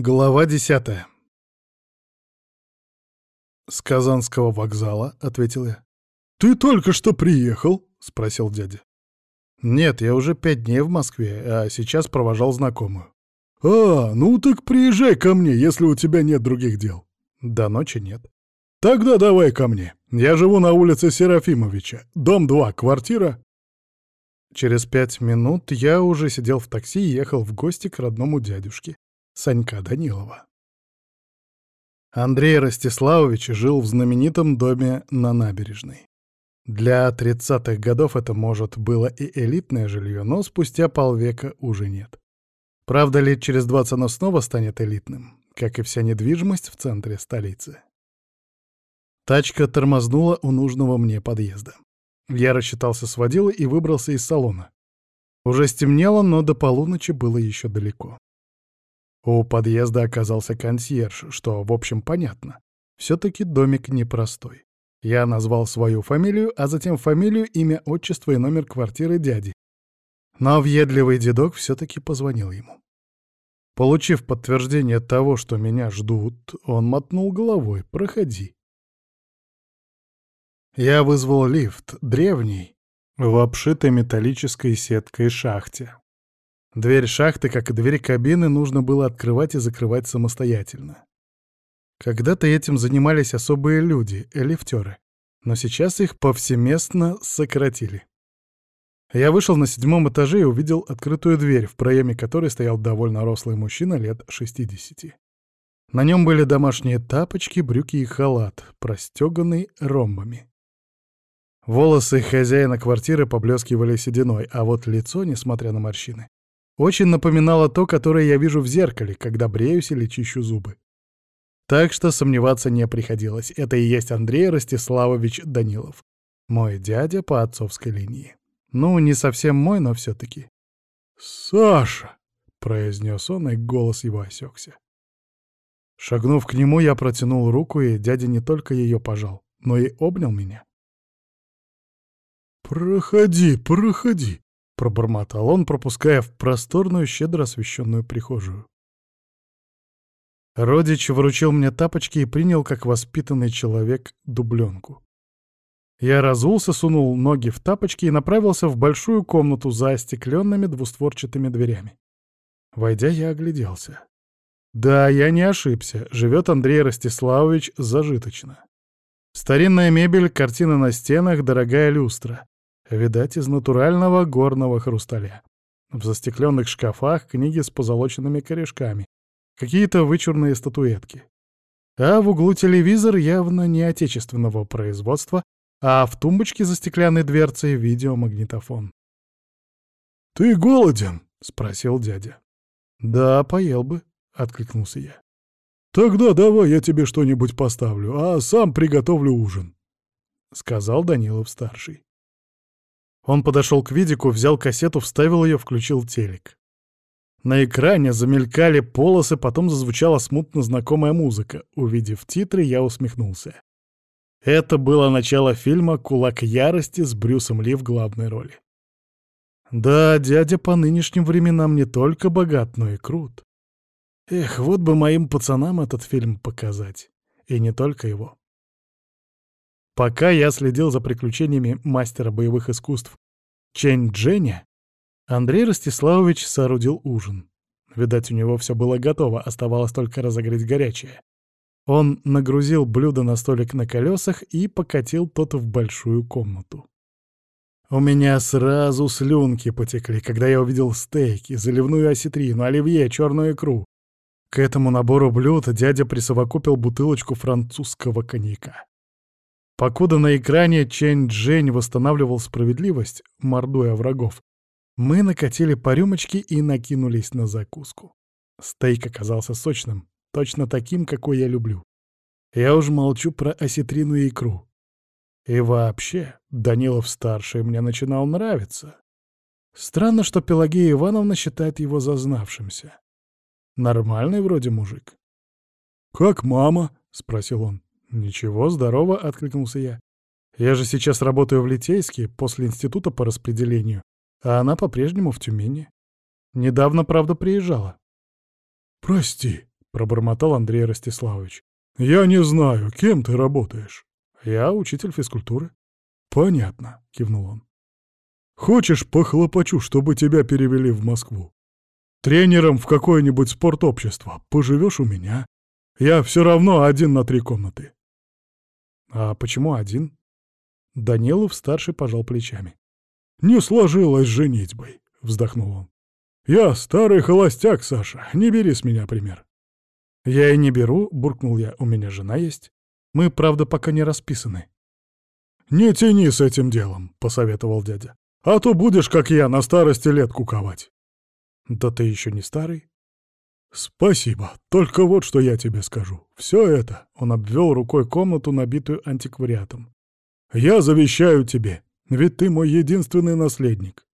Глава десятая. «С Казанского вокзала», — ответил я. «Ты только что приехал?» — спросил дядя. «Нет, я уже пять дней в Москве, а сейчас провожал знакомую». «А, ну так приезжай ко мне, если у тебя нет других дел». «До ночи нет». «Тогда давай ко мне. Я живу на улице Серафимовича. Дом 2, квартира...» Через пять минут я уже сидел в такси и ехал в гости к родному дядюшке. Санька Данилова. Андрей Ростиславович жил в знаменитом доме на набережной. Для 30-х годов это, может, было и элитное жилье, но спустя полвека уже нет. Правда, лет через 20 оно снова станет элитным, как и вся недвижимость в центре столицы. Тачка тормознула у нужного мне подъезда. Я рассчитался с водилой и выбрался из салона. Уже стемнело, но до полуночи было еще далеко. У подъезда оказался консьерж, что, в общем, понятно. Все-таки домик непростой. Я назвал свою фамилию, а затем фамилию, имя, отчество и номер квартиры дяди. Но въедливый дедок все-таки позвонил ему. Получив подтверждение того, что меня ждут, он мотнул головой «Проходи». Я вызвал лифт, древний, в обшитой металлической сеткой шахте. Дверь шахты, как и дверь кабины, нужно было открывать и закрывать самостоятельно. Когда-то этим занимались особые люди, лифтеры, но сейчас их повсеместно сократили. Я вышел на седьмом этаже и увидел открытую дверь, в проеме которой стоял довольно рослый мужчина лет 60. На нем были домашние тапочки, брюки и халат, простеганный ромбами. Волосы хозяина квартиры поблескивали сединой, а вот лицо, несмотря на морщины, очень напоминало то, которое я вижу в зеркале, когда бреюсь или чищу зубы. Так что сомневаться не приходилось. Это и есть Андрей Ростиславович Данилов. Мой дядя по отцовской линии. Ну, не совсем мой, но все-таки. «Саша!» — произнес он, и голос его осекся. Шагнув к нему, я протянул руку, и дядя не только ее пожал, но и обнял меня. «Проходи, проходи!» Пробормотал он, пропуская в просторную, щедро освещенную прихожую. Родич вручил мне тапочки и принял, как воспитанный человек, дубленку. Я разулся, сунул ноги в тапочки и направился в большую комнату за остекленными двустворчатыми дверями. Войдя, я огляделся. Да, я не ошибся, живет Андрей Ростиславович зажиточно. Старинная мебель, картины на стенах, дорогая люстра. Видать, из натурального горного хрусталя. В застекленных шкафах книги с позолоченными корешками. Какие-то вычурные статуэтки. А в углу телевизор явно не отечественного производства, а в тумбочке за стеклянной дверцей видеомагнитофон. «Ты голоден?» — спросил дядя. «Да, поел бы», — откликнулся я. «Тогда давай я тебе что-нибудь поставлю, а сам приготовлю ужин», — сказал Данилов-старший. Он подошел к видику, взял кассету, вставил ее, включил телек. На экране замелькали полосы, потом зазвучала смутно знакомая музыка. Увидев титры, я усмехнулся. Это было начало фильма «Кулак ярости» с Брюсом Ли в главной роли. Да, дядя по нынешним временам не только богат, но и крут. Эх, вот бы моим пацанам этот фильм показать. И не только его. Пока я следил за приключениями мастера боевых искусств Чэнь Дженя, Андрей Ростиславович соорудил ужин. Видать, у него все было готово, оставалось только разогреть горячее. Он нагрузил блюдо на столик на колесах и покатил тот в большую комнату. У меня сразу слюнки потекли, когда я увидел стейки, заливную осетрину, оливье, черную икру. К этому набору блюд дядя присовокупил бутылочку французского коньяка. Покуда на экране Чэнь Джень восстанавливал справедливость, мордуя врагов, мы накатили по рюмочке и накинулись на закуску. Стейк оказался сочным, точно таким, какой я люблю. Я уж молчу про осетрину и икру. И вообще, Данилов-старший мне начинал нравиться. Странно, что Пелагея Ивановна считает его зазнавшимся. Нормальный вроде мужик. «Как мама?» — спросил он. «Ничего, здорово», — откликнулся я. «Я же сейчас работаю в Литейске, после института по распределению, а она по-прежнему в Тюмени. Недавно, правда, приезжала». «Прости», — пробормотал Андрей Ростиславович. «Я не знаю, кем ты работаешь?» «Я учитель физкультуры». «Понятно», — кивнул он. «Хочешь, похлопочу, чтобы тебя перевели в Москву? Тренером в какое-нибудь спортобщество. Поживешь у меня. Я все равно один на три комнаты». «А почему один?» Данилов-старший пожал плечами. «Не сложилось женитьбой», — вздохнул он. «Я старый холостяк, Саша, не бери с меня пример». «Я и не беру», — буркнул я, — «у меня жена есть. Мы, правда, пока не расписаны». «Не тяни с этим делом», — посоветовал дядя. «А то будешь, как я, на старости лет куковать». «Да ты еще не старый». «Спасибо. Только вот что я тебе скажу. Все это...» — он обвел рукой комнату, набитую антиквариатом. «Я завещаю тебе, ведь ты мой единственный наследник».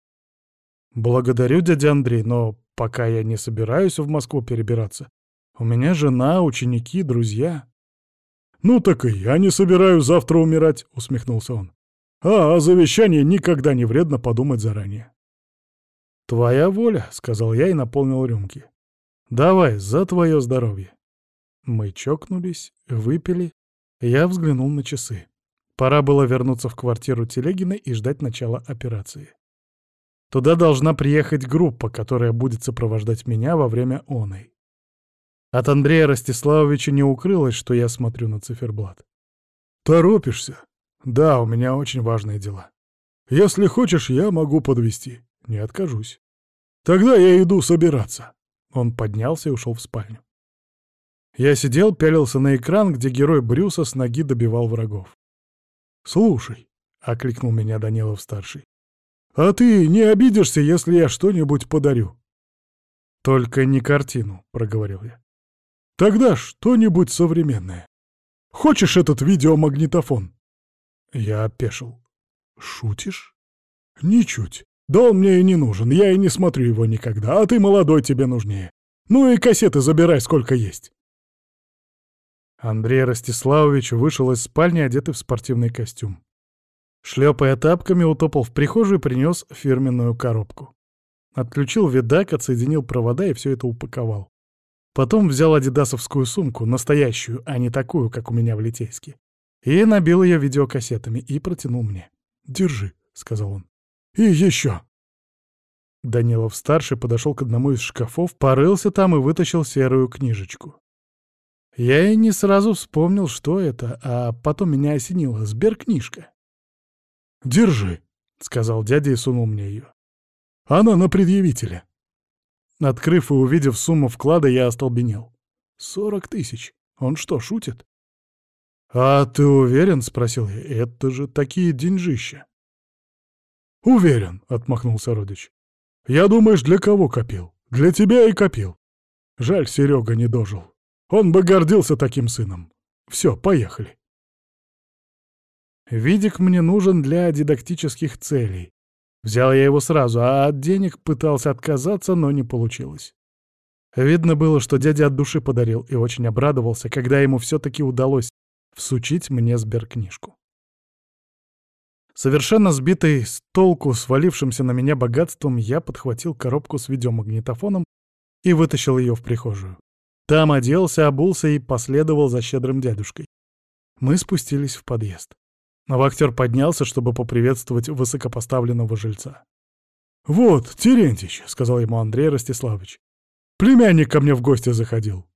«Благодарю, дядя Андрей, но пока я не собираюсь в Москву перебираться. У меня жена, ученики, друзья». «Ну так и я не собираюсь завтра умирать», — усмехнулся он. «А о завещании никогда не вредно подумать заранее». «Твоя воля», — сказал я и наполнил рюмки. «Давай, за твое здоровье». Мы чокнулись, выпили. Я взглянул на часы. Пора было вернуться в квартиру Телегиной и ждать начала операции. Туда должна приехать группа, которая будет сопровождать меня во время оной. От Андрея Ростиславовича не укрылось, что я смотрю на циферблат. «Торопишься?» «Да, у меня очень важные дела. Если хочешь, я могу подвести. Не откажусь. Тогда я иду собираться». Он поднялся и ушел в спальню. Я сидел, пялился на экран, где герой Брюса с ноги добивал врагов. «Слушай», — окликнул меня Данилов-старший, — «а ты не обидишься, если я что-нибудь подарю?» «Только не картину», — проговорил я. «Тогда что-нибудь современное. Хочешь этот видеомагнитофон?» Я опешил. «Шутишь?» «Ничуть. Да он мне и не нужен, я и не смотрю его никогда, а ты молодой, тебе нужнее. Ну и кассеты забирай, сколько есть». Андрей Ростиславович вышел из спальни, одетый в спортивный костюм. Шлепая тапками, утопал в прихожую и принес фирменную коробку. Отключил видак, отсоединил провода и все это упаковал. Потом взял адидасовскую сумку, настоящую, а не такую, как у меня в Литейске, и набил ее видеокассетами и протянул мне. «Держи», — сказал он. «И еще». Данилов-старший подошел к одному из шкафов, порылся там и вытащил серую книжечку. Я и не сразу вспомнил, что это, а потом меня осенило. Сберкнижка. «Держи», — сказал дядя и сунул мне ее. «Она на предъявителя». Открыв и увидев сумму вклада, я остолбенел. «Сорок тысяч. Он что, шутит?» «А ты уверен?» — спросил я. «Это же такие деньжища». «Уверен», — отмахнулся родич. «Я, думаешь, для кого копил? Для тебя и копил. Жаль, Серега не дожил. Он бы гордился таким сыном. Все, поехали. Видик мне нужен для дидактических целей. Взял я его сразу, а от денег пытался отказаться, но не получилось. Видно было, что дядя от души подарил и очень обрадовался, когда ему все-таки удалось всучить мне сберкнижку. Совершенно сбитый с толку свалившимся на меня богатством, я подхватил коробку с видеомагнитофоном и вытащил ее в прихожую. Там оделся, обулся и последовал за щедрым дядюшкой. Мы спустились в подъезд. Вахтер поднялся, чтобы поприветствовать высокопоставленного жильца. «Вот, Терентич», — сказал ему Андрей Ростиславович. «Племянник ко мне в гости заходил».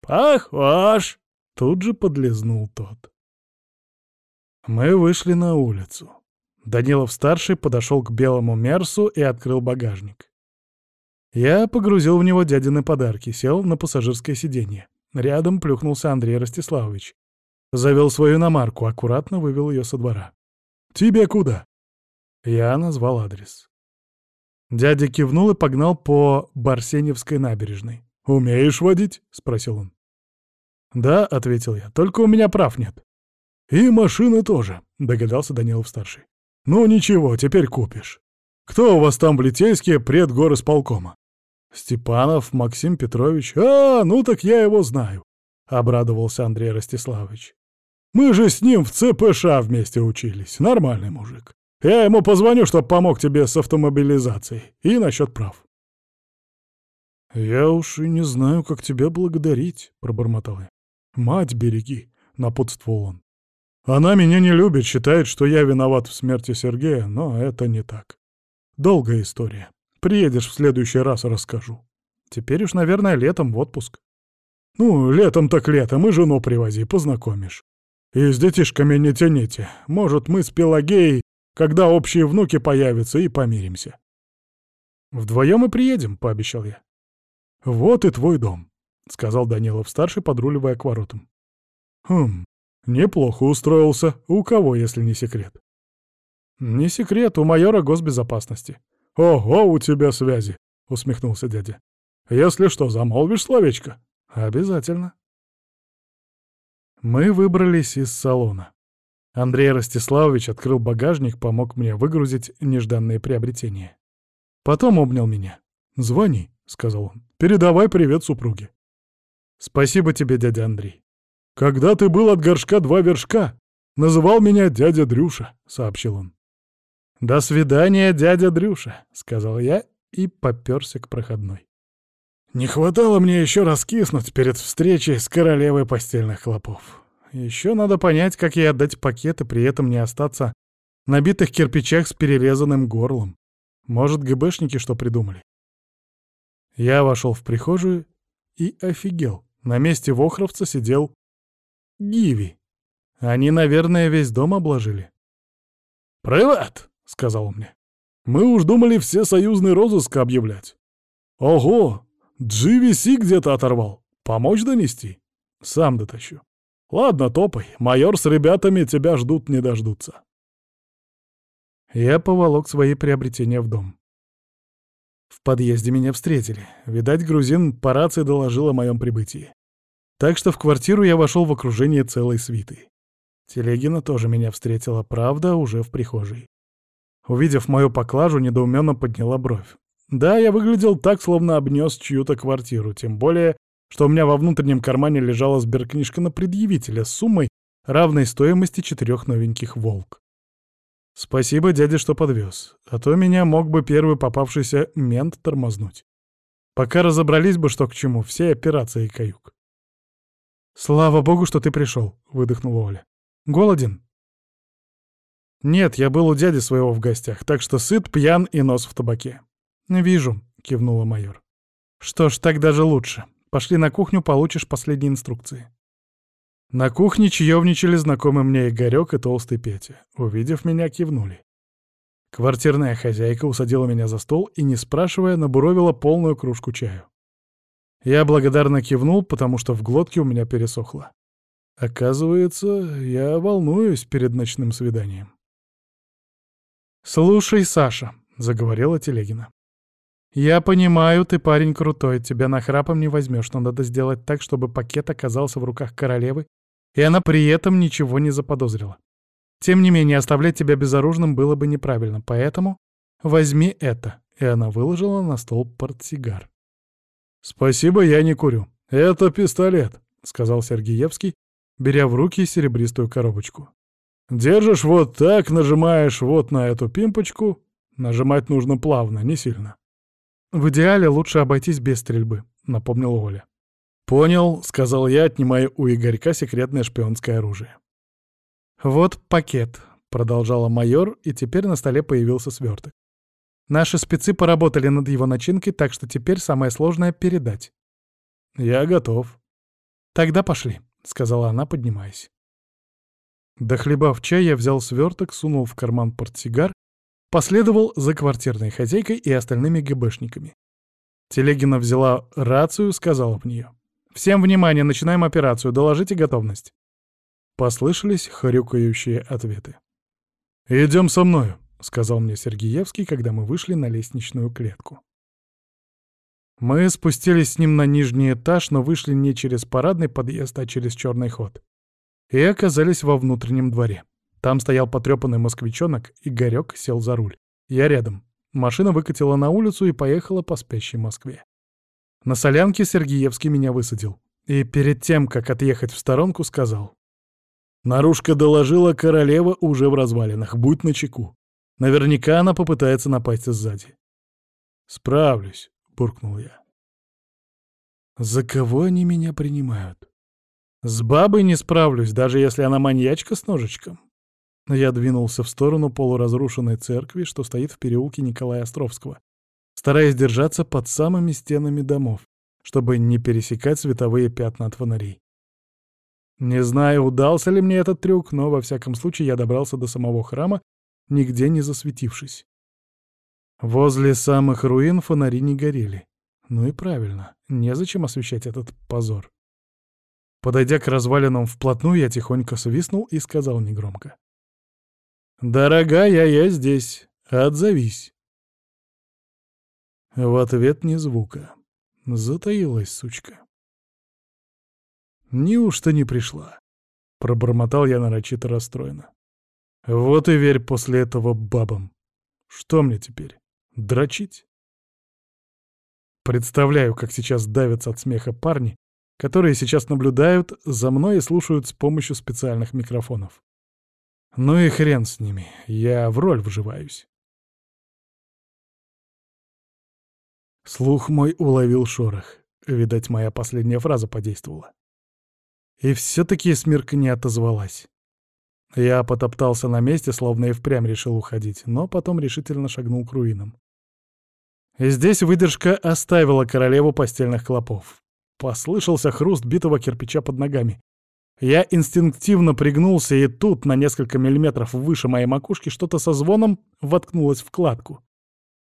«Похож!» — тут же подлизнул тот. Мы вышли на улицу. Данилов-старший подошел к белому Мерсу и открыл багажник. Я погрузил в него дядины подарки, сел на пассажирское сиденье. Рядом плюхнулся Андрей Ростиславович. Завел свою иномарку, аккуратно вывел ее со двора. «Тебе куда?» Я назвал адрес. Дядя кивнул и погнал по Барсеневской набережной. «Умеешь водить?» — спросил он. «Да», — ответил я, — «только у меня прав нет». «И машины тоже», — догадался Данилов-старший. «Ну ничего, теперь купишь. Кто у вас там в Литейске предгорисполкома?» «Степанов Максим Петрович. А, ну так я его знаю», — обрадовался Андрей Ростиславович. «Мы же с ним в ЦПШ вместе учились. Нормальный мужик. Я ему позвоню, чтоб помог тебе с автомобилизацией. И насчет прав». «Я уж и не знаю, как тебя благодарить», — пробормотал я. «Мать береги», — напутствовал он. «Она меня не любит, считает, что я виноват в смерти Сергея, но это не так. Долгая история. Приедешь в следующий раз, расскажу. Теперь уж, наверное, летом в отпуск. Ну, летом так летом, и жену привози, познакомишь. И с детишками не тяните. Может, мы с Пелагеей, когда общие внуки появятся, и помиримся. Вдвоем и приедем, пообещал я. Вот и твой дом, сказал Данилов-старший, подруливая к воротам. Хм, неплохо устроился. У кого, если не секрет? Не секрет, у майора госбезопасности. Ого, у тебя связи, усмехнулся дядя. Если что, замолвишь словечко? Обязательно. Мы выбрались из салона. Андрей Ростиславович открыл багажник, помог мне выгрузить нежданные приобретения. Потом обнял меня. «Звони», — сказал он. «Передавай привет супруге». «Спасибо тебе, дядя Андрей». «Когда ты был от горшка два вершка, называл меня дядя Дрюша», — сообщил он. «До свидания, дядя Дрюша», — сказал я и попёрся к проходной. Не хватало мне еще раскиснуть перед встречей с королевой постельных хлопов. Еще надо понять, как ей отдать пакет и при этом не остаться на битых кирпичах с перерезанным горлом. Может, ГБшники что придумали? Я вошел в прихожую и офигел. На месте Вохровца сидел Гиви. Они, наверное, весь дом обложили. «Привет!» — сказал он мне. «Мы уж думали все союзный розыск объявлять. Ого, GVC где-то оторвал. Помочь донести? Сам дотащу. Ладно, топай. Майор с ребятами тебя ждут не дождутся. Я поволок свои приобретения в дом. В подъезде меня встретили. Видать, грузин по рации доложил о моем прибытии. Так что в квартиру я вошел в окружении целой свиты. Телегина тоже меня встретила, правда, уже в прихожей. Увидев мою поклажу, недоуменно подняла бровь. Да, я выглядел так, словно обнес чью-то квартиру, тем более, что у меня во внутреннем кармане лежала сберкнижка на предъявителя с суммой, равной стоимости четырех новеньких «Волк». Спасибо дяде, что подвез, а то меня мог бы первый попавшийся мент тормознуть. Пока разобрались бы, что к чему, все операции каюк. «Слава богу, что ты пришел», — выдохнула Оля. «Голоден?» «Нет, я был у дяди своего в гостях, так что сыт, пьян и нос в табаке. «Вижу», — кивнула майор. «Что ж, так даже лучше. Пошли на кухню, получишь последние инструкции». На кухне чаевничали знакомый мне Игорёк и толстый Петя. Увидев меня, кивнули. Квартирная хозяйка усадила меня за стол и, не спрашивая, набуровила полную кружку чаю. Я благодарно кивнул, потому что в глотке у меня пересохло. Оказывается, я волнуюсь перед ночным свиданием. «Слушай, Саша», — заговорила Телегина. «Я понимаю, ты парень крутой, тебя нахрапом не возьмешь, но надо сделать так, чтобы пакет оказался в руках королевы, и она при этом ничего не заподозрила. Тем не менее, оставлять тебя безоружным было бы неправильно, поэтому возьми это». И она выложила на стол портсигар. «Спасибо, я не курю. Это пистолет», — сказал Сергеевский, беря в руки серебристую коробочку. «Держишь вот так, нажимаешь вот на эту пимпочку. Нажимать нужно плавно, не сильно. «В идеале лучше обойтись без стрельбы», — напомнил Оля. «Понял», — сказал я, отнимая у Игорька секретное шпионское оружие. «Вот пакет», — продолжала майор, и теперь на столе появился сверток. «Наши спецы поработали над его начинкой, так что теперь самое сложное — передать». «Я готов». «Тогда пошли», — сказала она, поднимаясь. Дохлебав чай, я взял сверток, сунул в карман портсигар Последовал за квартирной хозяйкой и остальными ГБшниками. Телегина взяла рацию, сказала в нее. «Всем внимание, начинаем операцию, доложите готовность». Послышались хрюкающие ответы. «Идем со мною», — сказал мне Сергеевский, когда мы вышли на лестничную клетку. Мы спустились с ним на нижний этаж, но вышли не через парадный подъезд, а через черный ход. И оказались во внутреннем дворе. Там стоял потрепанный москвичонок, Игорёк сел за руль. Я рядом. Машина выкатила на улицу и поехала по спящей Москве. На солянке Сергеевский меня высадил. И перед тем, как отъехать в сторонку, сказал. Нарушка доложила, королева уже в развалинах, будь начеку. Наверняка она попытается напасть сзади. «Справлюсь», — буркнул я. За кого они меня принимают? С бабой не справлюсь, даже если она маньячка с ножичком. Я двинулся в сторону полуразрушенной церкви, что стоит в переулке Николая Островского, стараясь держаться под самыми стенами домов, чтобы не пересекать световые пятна от фонарей. Не знаю, удался ли мне этот трюк, но во всяком случае я добрался до самого храма, нигде не засветившись. Возле самых руин фонари не горели. Ну и правильно, незачем освещать этот позор. Подойдя к развалинам вплотную, я тихонько свистнул и сказал негромко. «Дорогая, я здесь. Отзовись». В ответ ни звука. Затаилась сучка. «Неужто не пришла?» — пробормотал я нарочито расстроенно. «Вот и верь после этого бабам. Что мне теперь, дрочить?» Представляю, как сейчас давятся от смеха парни, которые сейчас наблюдают за мной и слушают с помощью специальных микрофонов. Ну и хрен с ними, я в роль вживаюсь. Слух мой уловил шорох. Видать, моя последняя фраза подействовала. И все-таки Смирка не отозвалась. Я потоптался на месте, словно и впрямь решил уходить, но потом решительно шагнул к руинам. Здесь выдержка оставила королеву постельных клопов. Послышался хруст битого кирпича под ногами. Я инстинктивно пригнулся, и тут, на несколько миллиметров выше моей макушки, что-то со звоном воткнулось в кладку.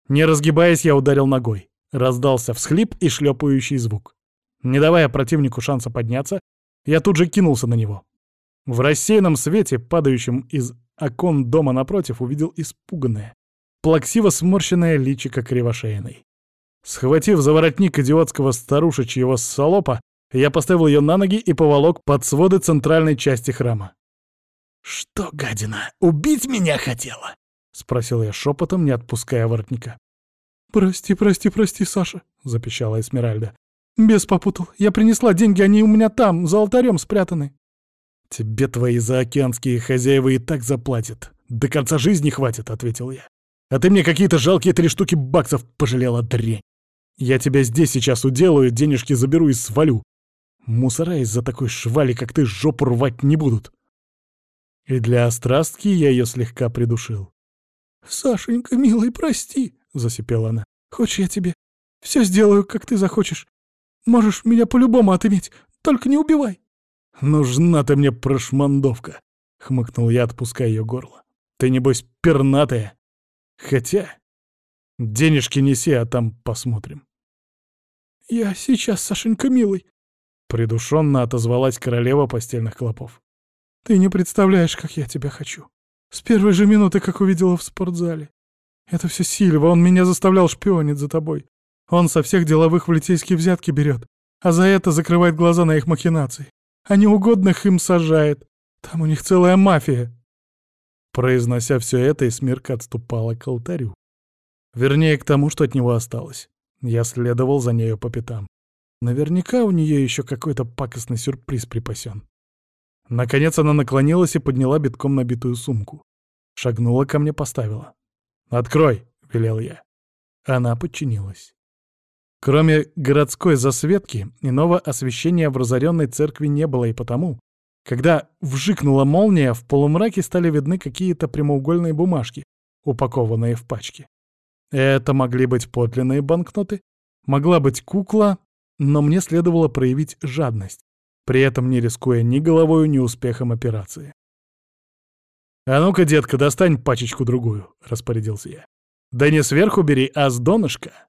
Не разгибаясь, я ударил ногой. Раздался всхлип и шлепающий звук. Не давая противнику шанса подняться, я тут же кинулся на него. В рассеянном свете, падающем из окон дома напротив, увидел испуганное, плаксиво сморщенное личико кривошейной. Схватив за воротник идиотского старушечьего солопа, я поставил ее на ноги и поволок под своды центральной части храма. «Что, гадина, убить меня хотела?» — спросил я шепотом, не отпуская воротника. «Прости, прости, прости, Саша», — запищала Эсмеральда. «Бес попутал. Я принесла деньги, они у меня там, за алтарем спрятаны». «Тебе твои заокеанские хозяева и так заплатят. До конца жизни хватит», — ответил я. «А ты мне какие-то жалкие три штуки баксов пожалела, дрень. Я тебя здесь сейчас уделаю, денежки заберу и свалю. Мусора из-за такой швали, как ты, жопу рвать не будут». И для острастки я ее слегка придушил. «Сашенька, милый, прости», — засипела она. «Хочешь, я тебе все сделаю, как ты захочешь. Можешь меня по-любому отыметь, только не убивай. Нужна ты мне прошмандовка, хмыкнул я, отпуская ее горло. Ты, небось, пернатая. Хотя... Денежки неси, а там посмотрим. Я сейчас, Сашенька, милый. Придушенно отозвалась королева постельных клопов. Ты не представляешь, как я тебя хочу. С первой же минуты, как увидела в спортзале. Это все Сильва, он меня заставлял шпионить за тобой. Он со всех деловых в Литейске взятки берет, а за это закрывает глаза на их махинации. А неугодных им сажает. Там у них целая мафия. Произнося все это, Эсмирка отступала к алтарю. Вернее, к тому, что от него осталось. Я следовал за нею по пятам. Наверняка у нее еще какой-то пакостный сюрприз припасен. Наконец она наклонилась и подняла битком набитую сумку. Шагнула ко мне, поставила. «Открой!» — велел я. Она подчинилась. Кроме городской засветки, иного освещения в разоренной церкви не было и потому, когда вжикнула молния, в полумраке стали видны какие-то прямоугольные бумажки, упакованные в пачки. Это могли быть подлинные банкноты, могла быть кукла, но мне следовало проявить жадность, при этом не рискуя ни головой, ни успехом операции. «А ну-ка, детка, достань пачечку-другую», — распорядился я. «Да не сверху бери, а с донышка».